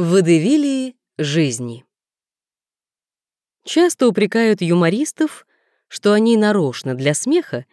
Водевилии жизни. Часто упрекают юмористов, что они нарочно для смеха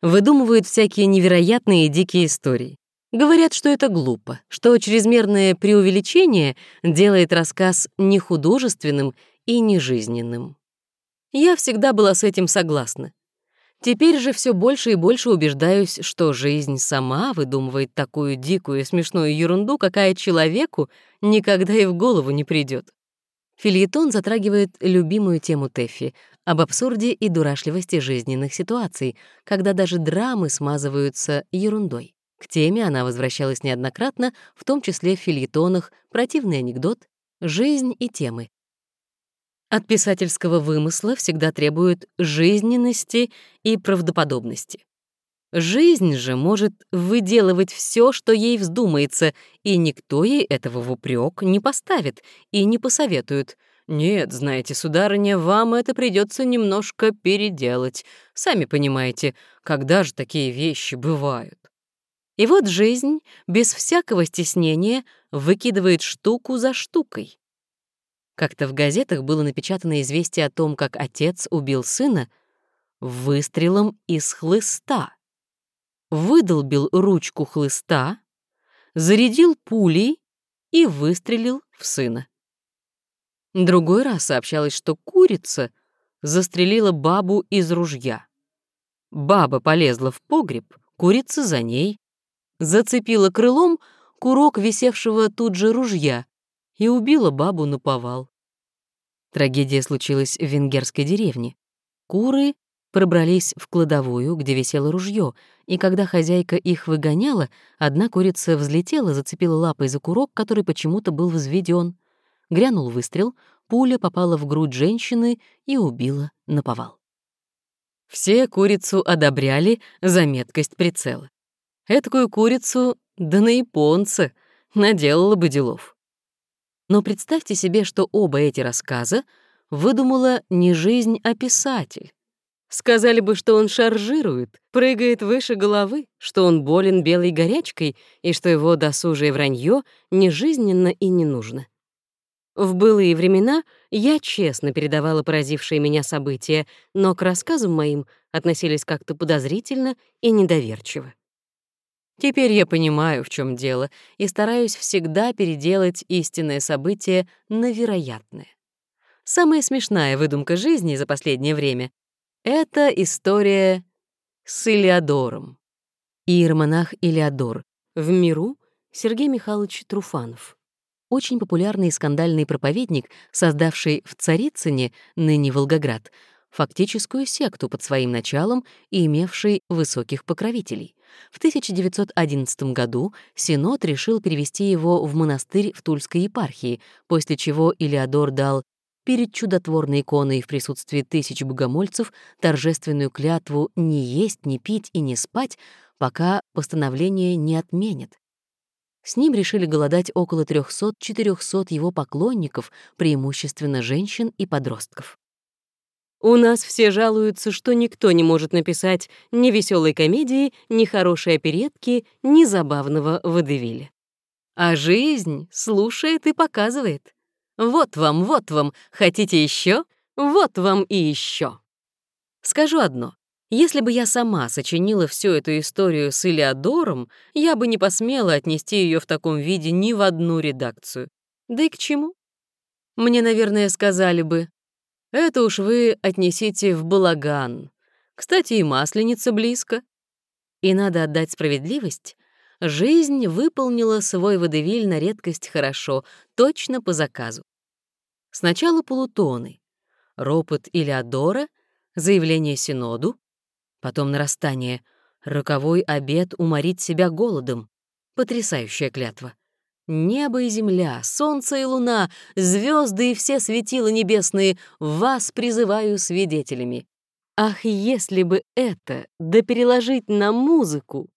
выдумывают всякие невероятные и дикие истории. Говорят, что это глупо, что чрезмерное преувеличение делает рассказ нехудожественным и нежизненным. Я всегда была с этим согласна. Теперь же все больше и больше убеждаюсь, что жизнь сама выдумывает такую дикую и смешную ерунду, какая человеку никогда и в голову не придет. Фильетон затрагивает любимую тему Тэффи — об абсурде и дурашливости жизненных ситуаций, когда даже драмы смазываются ерундой. К теме она возвращалась неоднократно, в том числе в фильетонах «Противный анекдот», «Жизнь и темы», от писательского вымысла всегда требуют жизненности и правдоподобности. Жизнь же может выделывать все, что ей вздумается, и никто ей этого в упрек не поставит и не посоветует. Нет, знаете, сударыня, вам это придется немножко переделать. Сами понимаете, когда же такие вещи бывают. И вот жизнь, без всякого стеснения, выкидывает штуку за штукой. Как-то в газетах было напечатано известие о том, как отец убил сына выстрелом из хлыста. Выдолбил ручку хлыста, зарядил пулей и выстрелил в сына. Другой раз сообщалось, что курица застрелила бабу из ружья. Баба полезла в погреб, курица за ней, зацепила крылом курок висевшего тут же ружья и убила бабу на повал. Трагедия случилась в венгерской деревне. Куры пробрались в кладовую, где висело ружье, и когда хозяйка их выгоняла, одна курица взлетела, зацепила лапой за курок, который почему-то был взведен. Грянул выстрел, пуля попала в грудь женщины и убила наповал. Все курицу одобряли за меткость прицела. Эткую курицу, да на японца, наделала бы делов. Но представьте себе, что оба эти рассказа выдумала не жизнь, а писатель. Сказали бы, что он шаржирует, прыгает выше головы, что он болен белой горячкой и что его досужее вранье нежизненно и не нужно. В былые времена я честно передавала поразившие меня события, но к рассказам моим относились как-то подозрительно и недоверчиво. Теперь я понимаю, в чем дело, и стараюсь всегда переделать истинное событие на вероятное. Самая смешная выдумка жизни за последнее время — это история с Илиадором. Иеромонах Илиадор. В миру Сергей Михайлович Труфанов. Очень популярный и скандальный проповедник, создавший в Царицыне, ныне Волгоград, фактическую секту под своим началом и имевший высоких покровителей — в 1911 году Синод решил перевести его в монастырь в Тульской епархии, после чего Илеодор дал перед чудотворной иконой в присутствии тысяч богомольцев торжественную клятву не есть, не пить и не спать, пока постановление не отменят. С ним решили голодать около 300-400 его поклонников, преимущественно женщин и подростков. У нас все жалуются, что никто не может написать ни веселой комедии, ни хорошей оперетки, ни забавного водевиля. А жизнь слушает и показывает. Вот вам, вот вам, хотите еще? Вот вам и еще. Скажу одно. Если бы я сама сочинила всю эту историю с Илеодором, я бы не посмела отнести ее в таком виде ни в одну редакцию. Да и к чему? Мне, наверное, сказали бы, это уж вы отнесите в балаган. Кстати, и масленица близко. И надо отдать справедливость. Жизнь выполнила свой водевиль на редкость хорошо, точно по заказу. Сначала полутоны, ропот Илеодора, заявление Синоду, потом нарастание, роковой обед уморить себя голодом, потрясающая клятва. Небо и земля, солнце и луна, звезды и все светила небесные, вас призываю свидетелями. Ах, если бы это, да переложить на музыку!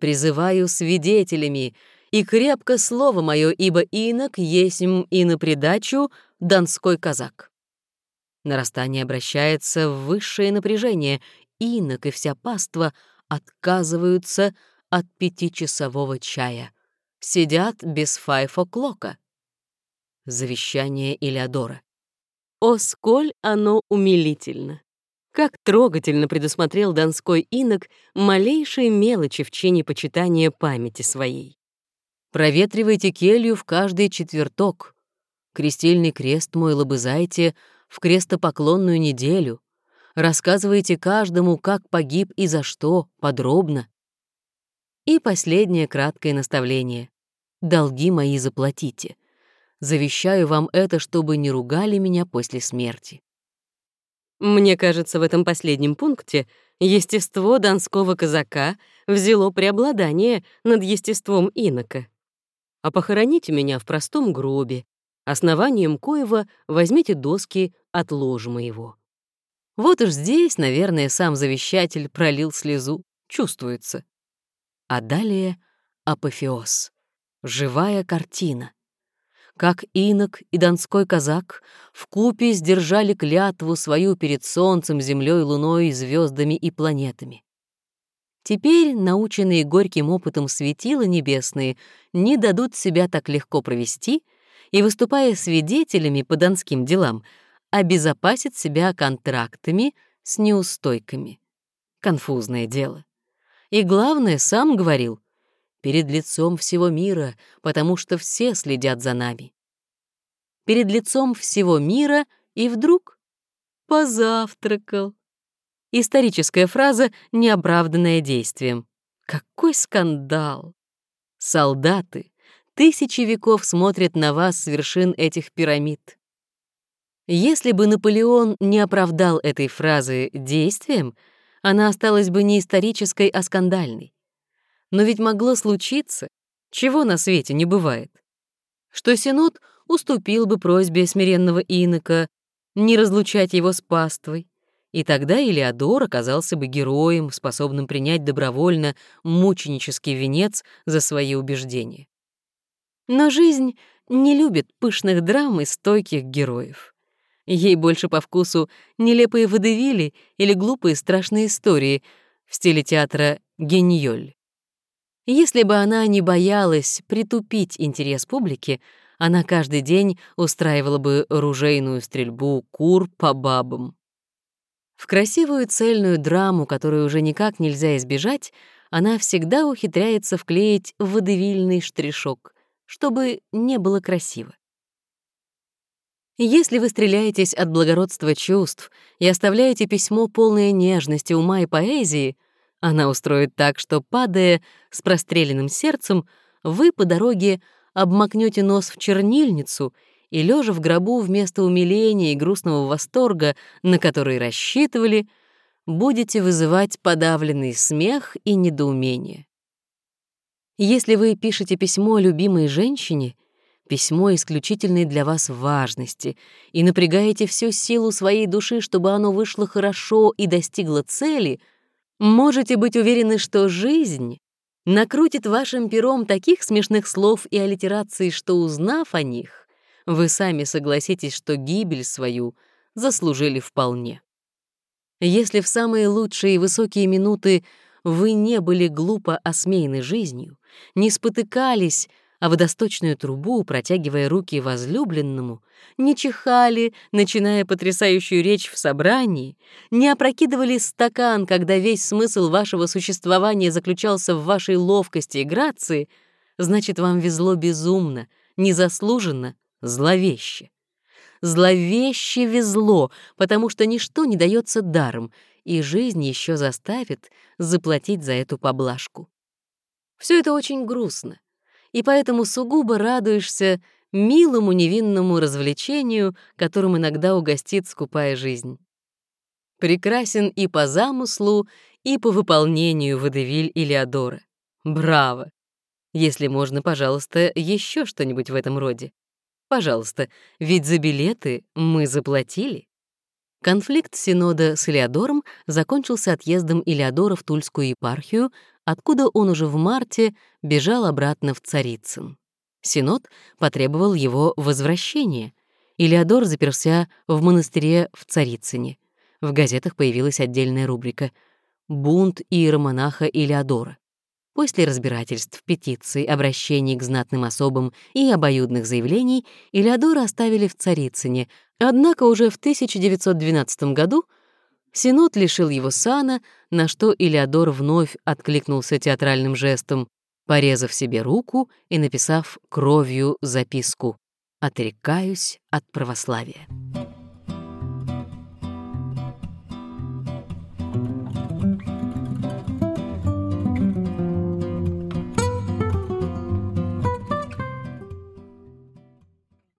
Призываю свидетелями, и крепко слово мое, ибо инок есмь и на придачу донской казак. Нарастание обращается в высшее напряжение, инок и вся паства отказываются от пятичасового чая — сидят без файфоклока. Завещание Илеодора. О, сколь оно умилительно! Как трогательно предусмотрел донской инок малейшие мелочи в чине почитания памяти своей. Проветривайте келью в каждый четверток. Крестильный крест мой лобызайте в крестопоклонную неделю. Рассказывайте каждому, как погиб и за что, подробно. И последнее краткое наставление. Долги мои заплатите. Завещаю вам это, чтобы не ругали меня после смерти. Мне кажется, в этом последнем пункте естество донского казака взяло преобладание над естеством инока. А похороните меня в простом гробе, основанием коего возьмите доски от ложа моего. Вот уж здесь, наверное, сам завещатель пролил слезу, чувствуется. А далее апофеоз, живая картина как инок и донской казак в купе сдержали клятву свою перед солнцем, землей, луной, звездами и планетами. Теперь, наученные горьким опытом светила небесные, не дадут себя так легко провести и, выступая свидетелями по донским делам, обезопасят себя контрактами с неустойками. Конфузное дело. И главное, сам говорил, перед лицом всего мира, потому что все следят за нами. Перед лицом всего мира и вдруг позавтракал. Историческая фраза, неоправданная действием. Какой скандал! Солдаты, тысячи веков смотрят на вас с вершин этих пирамид. Если бы Наполеон не оправдал этой фразы действием, она осталась бы не исторической, а скандальной. Но ведь могло случиться, чего на свете не бывает, что Синод уступил бы просьбе смиренного инока не разлучать его с паствой, и тогда Илеодор оказался бы героем, способным принять добровольно мученический венец за свои убеждения. Но жизнь не любит пышных драм и стойких героев. Ей больше по вкусу нелепые водевили или глупые страшные истории в стиле театра «Геньоль». Если бы она не боялась притупить интерес публики, она каждый день устраивала бы ружейную стрельбу кур по бабам. В красивую цельную драму, которую уже никак нельзя избежать, она всегда ухитряется вклеить водевильный штришок, чтобы не было красиво. Если вы стреляетесь от благородства чувств и оставляете письмо полное нежности, ума и поэзии — она устроит так, что, падая с простреленным сердцем, вы по дороге обмакнете нос в чернильницу и, лежа в гробу вместо умиления и грустного восторга, на который рассчитывали, будете вызывать подавленный смех и недоумение. Если вы пишете письмо любимой женщине, письмо исключительной для вас важности, и напрягаете всю силу своей души, чтобы оно вышло хорошо и достигло цели — Можете быть уверены, что жизнь накрутит вашим пером таких смешных слов и аллитераций, что, узнав о них, вы сами согласитесь, что гибель свою заслужили вполне. Если в самые лучшие и высокие минуты вы не были глупо осмеяны жизнью, не спотыкались а водосточную трубу, протягивая руки возлюбленному, не чихали, начиная потрясающую речь в собрании, не опрокидывали стакан, когда весь смысл вашего существования заключался в вашей ловкости и грации, значит, вам везло безумно, незаслуженно, зловеще. Зловеще везло, потому что ничто не дается даром, и жизнь еще заставит заплатить за эту поблажку. Все это очень грустно и поэтому сугубо радуешься милому невинному развлечению, которым иногда угостит скупая жизнь. Прекрасен и по замыслу, и по выполнению водевиль Илеодора. Браво! Если можно, пожалуйста, еще что-нибудь в этом роде. Пожалуйста, ведь за билеты мы заплатили. Конфликт Синода с Илеодором закончился отъездом Илеодора в Тульскую епархию, откуда он уже в марте бежал обратно в Царицын. Синод потребовал его возвращения. Илеодор заперся в монастыре в Царицыне. В газетах появилась отдельная рубрика «Бунт иеромонаха Илеодора». После разбирательств, петиций, обращений к знатным особам и обоюдных заявлений Илеодора оставили в Царицыне, однако уже в 1912 году Синод лишил его сана, на что Илеодор вновь откликнулся театральным жестом, порезав себе руку и написав кровью записку «Отрекаюсь от православия».